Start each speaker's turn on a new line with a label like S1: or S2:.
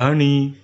S1: Ani